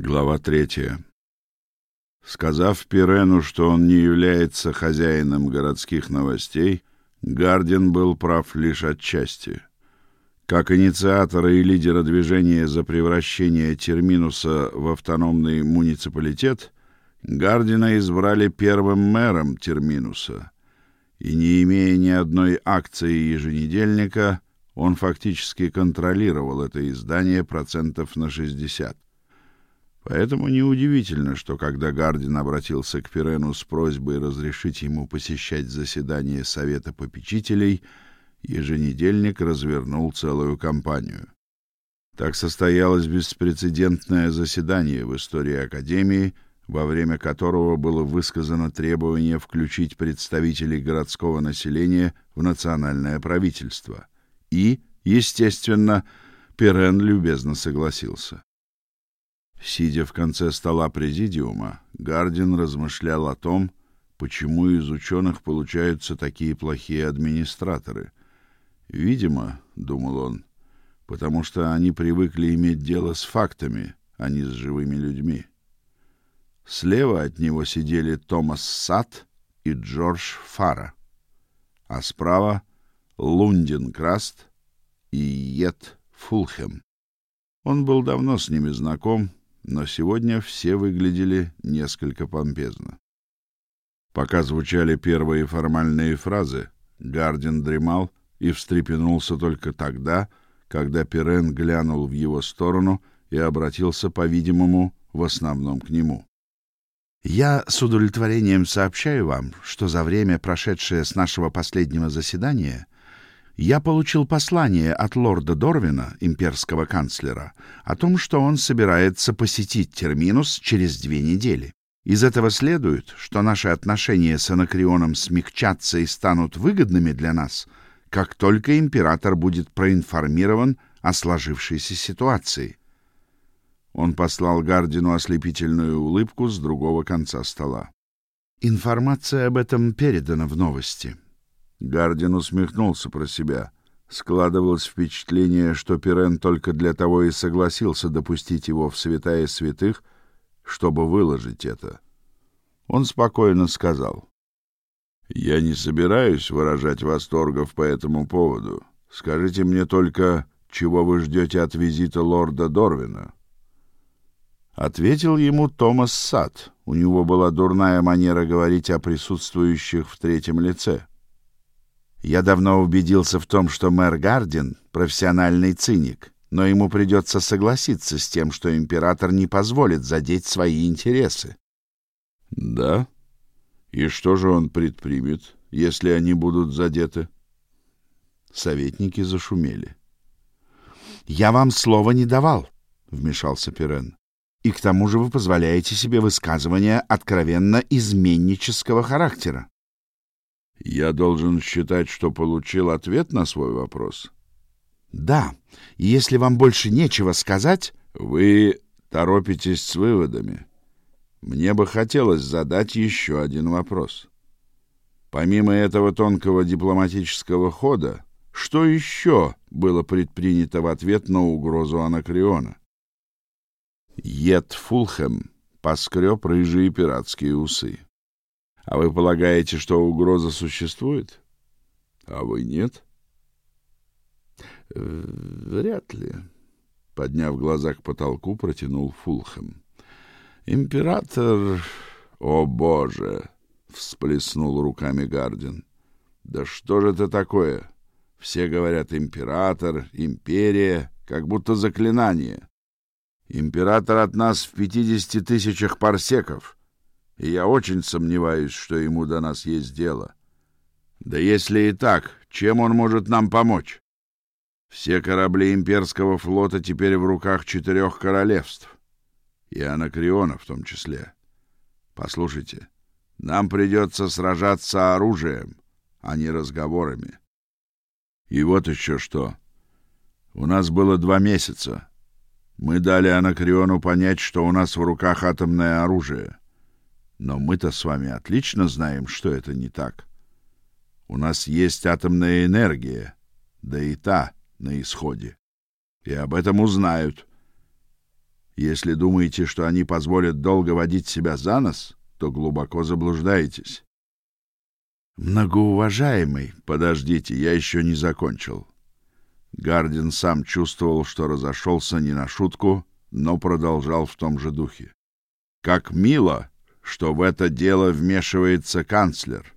Глава третья. Сказав Пирену, что он не является хозяином городских новостей, Гардин был прав лишь отчасти. Как инициатора и лидера движения за превращение Терминуса в автономный муниципалитет, Гардина избрали первым мэром Терминуса, и не имея ни одной акции еженедельника, он фактически контролировал это издание процентов на 60. Поэтому неудивительно, что когда Гардин обратился к Пирену с просьбой разрешить ему посещать заседания совета попечителей, еженедельник развернул целую кампанию. Так состоялось беспрецедентное заседание в истории академии, во время которого было высказано требование включить представителей городского населения в национальное правительство. И, естественно, Пирен любезно согласился. Сидя в конце стола президиума, Гардин размышлял о том, почему из ученых получаются такие плохие администраторы. Видимо, думал он, потому что они привыкли иметь дело с фактами, а не с живыми людьми. Слева от него сидели Томас Сат и Джордж Фара, а справа Лундин Краст и Ет Фулхем. Он был давно с ними знаком но сегодня все выглядели несколько помпезно. Пока звучали первые формальные фразы, Гардин дремал и встрепенулся только тогда, когда Пирен глянул в его сторону и обратился, по-видимому, в основном к нему. Я с удовлетворением сообщаю вам, что за время, прошедшее с нашего последнего заседания, я получил послание от лорда Дорвина, имперского канцлера, о том, что он собирается посетить Терминус через две недели. Из этого следует, что наши отношения с Анакреоном смягчатся и станут выгодными для нас, как только император будет проинформирован о сложившейся ситуации. Он послал Гардину ослепительную улыбку с другого конца стола. Информация об этом передана в новости. Гардин усмехнулся про себя. Складывалось впечатление, что Пирен только для того и согласился допустить его в святая святых, чтобы выложить это. Он спокойно сказал: "Я не собираюсь выражать восторгов по этому поводу. Скажите мне только, чего вы ждете от визита лорда Дорвина?" Ответил ему Томас Сад. У него была дурная манера говорить о присутствующих в третьем лице. Я давно убедился в том, что мэр Гардин профессиональный циник, но ему придется согласиться с тем, что император не позволит задеть свои интересы. Да? И что же он предпримет, если они будут задеты? Советники зашумели. Я вам слова не давал, вмешался Пирен. И к тому же вы позволяете себе высказывания откровенно изменнического характера. Я должен считать, что получил ответ на свой вопрос. Да. Если вам больше нечего сказать, вы торопитесь с выводами. Мне бы хотелось задать еще один вопрос. Помимо этого тонкого дипломатического хода, что еще было предпринято в ответ на угрозу Анакреона? Ед Фулхэм поскреб рыжие пиратские усы. А вы полагаете, что угроза существует? А вы нет? Э, вряд ли. Подняв глаза к потолку, протянул Фулхэм. Император, о боже, всплеснул руками Гардин. Да что же это такое? Все говорят император, империя, как будто заклинание. Император от нас в пятидесяти тысячах парсеков и я очень сомневаюсь, что ему до нас есть дело. Да если и так, чем он может нам помочь? Все корабли имперского флота теперь в руках четырех королевств, и Анакреона в том числе. Послушайте, нам придется сражаться оружием, а не разговорами. И вот еще что. У нас было два месяца. Мы дали Анакреону понять, что у нас в руках атомное оружие. Но мы-то с вами отлично знаем, что это не так. У нас есть атомная энергия, да и та на исходе. И об этом узнают. Если думаете, что они позволят долго водить себя за нос, то глубоко заблуждаетесь. Многоуважаемый, подождите, я еще не закончил. Гардин сам чувствовал, что разошелся не на шутку, но продолжал в том же духе. Как мило, что в это дело вмешивается канцлер.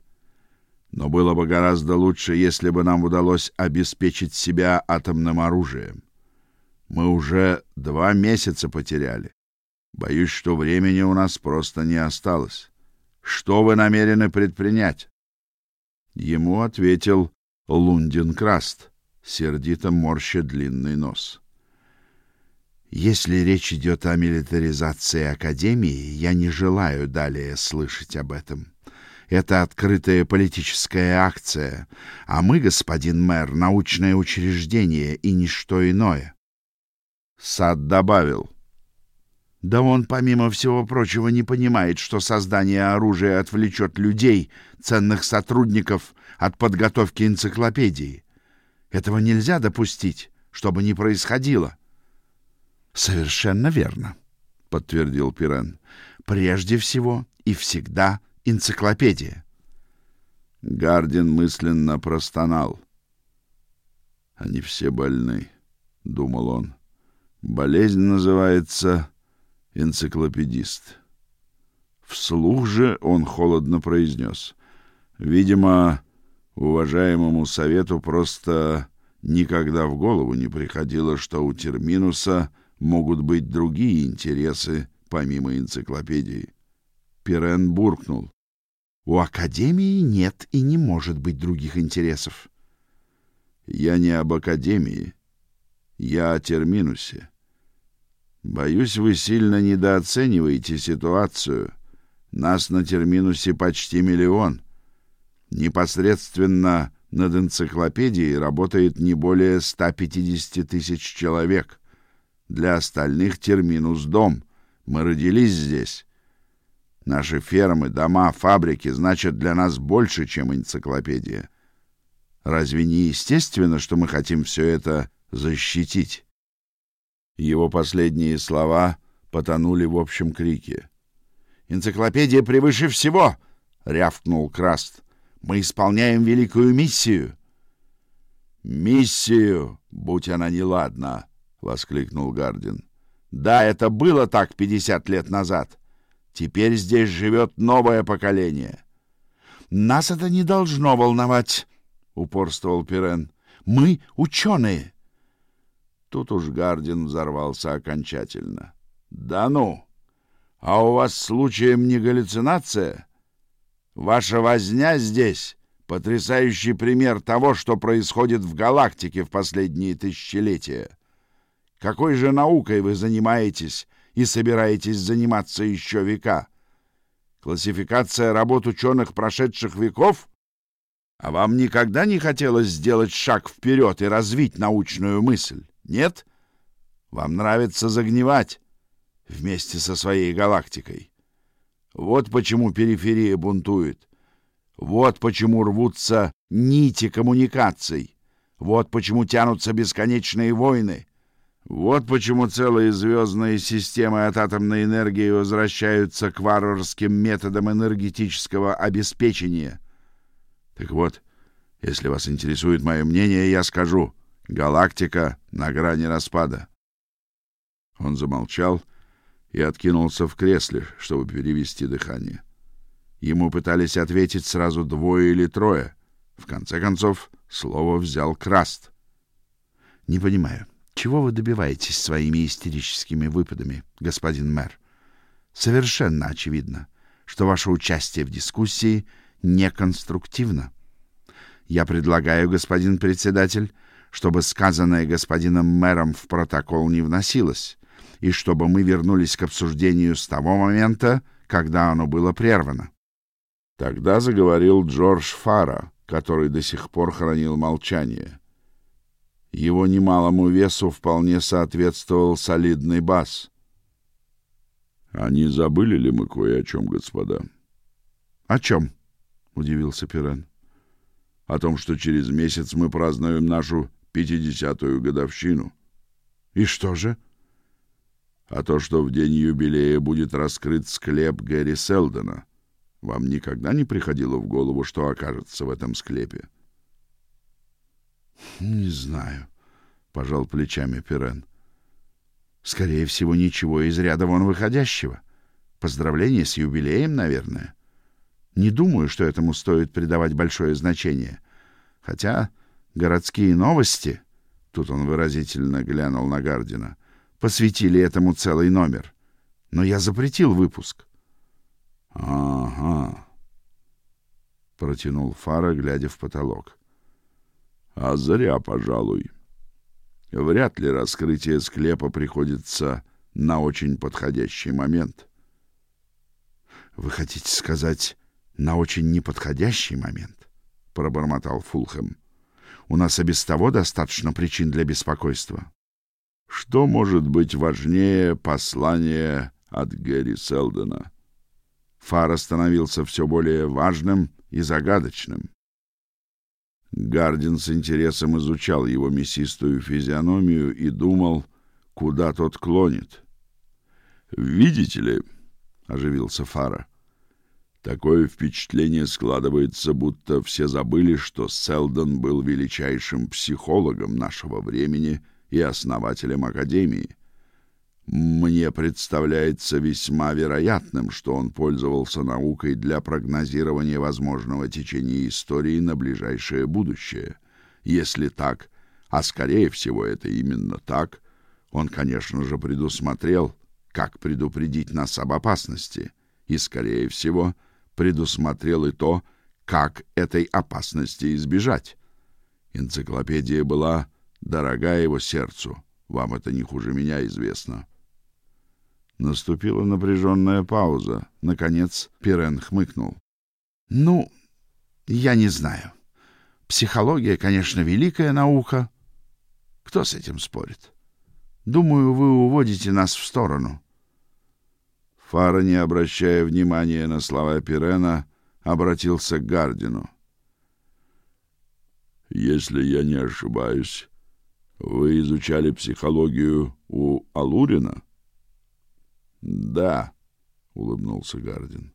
Но было бы гораздо лучше, если бы нам удалось обеспечить себя атомным оружием. Мы уже два месяца потеряли. Боюсь, что времени у нас просто не осталось. Что вы намерены предпринять? Ему ответил Лундин Краст, сердито морща длинный нос. Если речь идет о милитаризации академии, я не желаю далее слышать об этом. Это открытая политическая акция, а мы, господин мэр, научное учреждение и ничто иное. Сад добавил: да он, помимо всего прочего, не понимает, что создание оружия отвлечет людей, ценных сотрудников, от подготовки энциклопедии. Этого нельзя допустить, чтобы не происходило. Совершенно верно, подтвердил Пирен. Прежде всего и всегда энциклопедия. Гардин мысленно простонал. Они все больны, думал он. Болезнь называется энциклопедист. Вслух же он холодно произнес: "Видимо, уважаемому совету просто никогда в голову не приходило, что у терминуса могут быть другие интересы помимо энциклопедии". Пирен буркнул: "У академии нет и не может быть других интересов". "Я не об академии, я о терминусе. Боюсь, вы сильно недооцениваете ситуацию. Нас на терминусе почти миллион. Непосредственно над энциклопедией работает не более 150 тысяч человек. Для остальных терминус дом. Мы родились здесь. Наши фермы, дома, фабрики значат для нас больше, чем энциклопедия. Разве не естественно, что мы хотим все это защитить? Его последние слова потонули в общем крике. Энциклопедия превыше всего, рявкнул Краст. Мы исполняем великую миссию. Миссию, будь она неладна, воскликнул Гардин. Да, это было так пятьдесят лет назад. Теперь здесь живет новое поколение. Нас это не должно волновать, упорствовал Пирен. Мы ученые. Тут уж Гардин взорвался окончательно. Да ну. А у вас случаем не галлюцинация? Ваша возня здесь потрясающий пример того, что происходит в галактике в последние тысячелетия. Какой же наукой вы занимаетесь и собираетесь заниматься еще века? Классификация работ ученых прошедших веков? А вам никогда не хотелось сделать шаг вперед и развить научную мысль? Нет? Вам нравится загнивать вместе со своей галактикой. Вот почему периферия бунтует. Вот почему рвутся нити коммуникаций. Вот почему тянутся бесконечные войны. Вот почему целые звездные системы от атомной энергии возвращаются к варварским методам энергетического обеспечения. Так вот, если вас интересует мое мнение, я скажу — Галактика на грани распада. Он замолчал и откинулся в кресле, чтобы перевести дыхание. Ему пытались ответить сразу двое или трое. В конце концов, слово взял Краст. Не понимаю, чего вы добиваетесь своими истерическими выпадами, господин мэр? Совершенно очевидно, что ваше участие в дискуссии неконструктивно. Я предлагаю, господин председатель, чтобы сказанное господином мэром в протокол не вносилось, и чтобы мы вернулись к обсуждению с того момента, когда оно было прервано. Тогда заговорил Джордж Фара, который до сих пор хранил молчание. Его немалому весу вполне соответствовал солидный бас. «А не забыли ли мы кое о чем, господа?» «О чем?» — удивился Пирен. «О том, что через месяц мы празднуем нашу пятидесятую годовщину. И что же? а то, что в день юбилея будет раскрыт склеп Гэри Селдона. Вам никогда не приходило в голову, что окажется в этом склепе? Не знаю, пожал плечами Пирен. Скорее всего, ничего из ряда вон выходящего. Поздравления с юбилеем, наверное. Не думаю, что этому стоит придавать большое значение. Хотя городские новости, тут он выразительно глянул на Гардина, посвятили этому целый номер. Но я запретил выпуск. Ага. Протянул Фара, глядя в потолок. А зря, пожалуй. Вряд ли раскрытие склепа приходится на очень подходящий момент. Вы хотите сказать, на очень неподходящий момент? пробормотал Фулхэм. У нас и без того достаточно причин для беспокойства. Что может быть важнее послания от Гэри Селдона? Фара становился все более важным и загадочным. Гардин с интересом изучал его мясистую физиономию и думал, куда тот клонит. «Видите ли», — оживился Фара, — «такое впечатление складывается, будто все забыли, что Селдон был величайшим психологом нашего времени и основателем Академии. Мне представляется весьма вероятным, что он пользовался наукой для прогнозирования возможного течения истории на ближайшее будущее. Если так, а скорее всего это именно так, он, конечно же, предусмотрел, как предупредить нас об опасности, и скорее всего, предусмотрел и то, как этой опасности избежать. Энциклопедия была дорога его сердцу. Вам это не хуже меня известно. Наступила напряженная пауза. Наконец Пирен хмыкнул. Ну, я не знаю. Психология, конечно, великая наука. Кто с этим спорит? Думаю, вы уводите нас в сторону. Фара, не обращая внимания на слова Пирена, обратился к Гардину. Если я не ошибаюсь, вы изучали психологию у Алурина? Да, улыбнулся Гардин.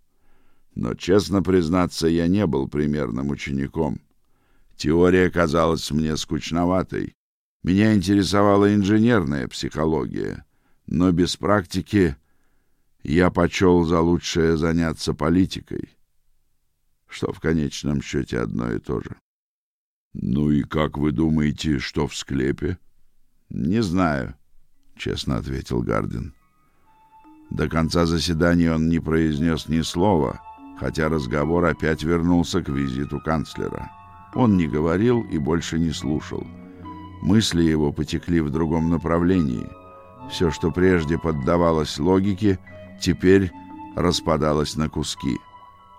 Но честно признаться, я не был примерным учеником. Теория казалась мне скучноватой. Меня интересовала инженерная психология, но без практики я почел за лучшее заняться политикой, что в конечном счете одно и то же. Ну и как вы думаете, что в склепе? Не знаю, честно ответил Гардин. До конца заседания он не произнес ни слова, хотя разговор опять вернулся к визиту канцлера. Он не говорил и больше не слушал. Мысли его потекли в другом направлении. Все, что прежде поддавалось логике, теперь распадалось на куски.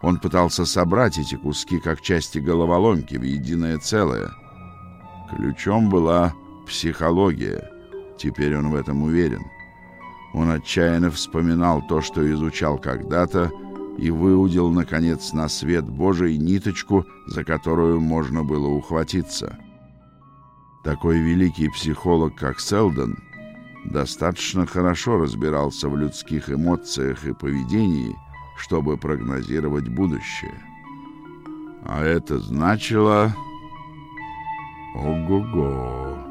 Он пытался собрать эти куски как части головоломки в единое целое. Ключом была психология. Теперь он в этом уверен. Он отчаянно вспоминал то, что изучал когда-то, и выудил, наконец, на свет Божий ниточку, за которую можно было ухватиться. Такой великий психолог, как Селдон, достаточно хорошо разбирался в людских эмоциях и поведении, чтобы прогнозировать будущее. А это значило... Ого-го!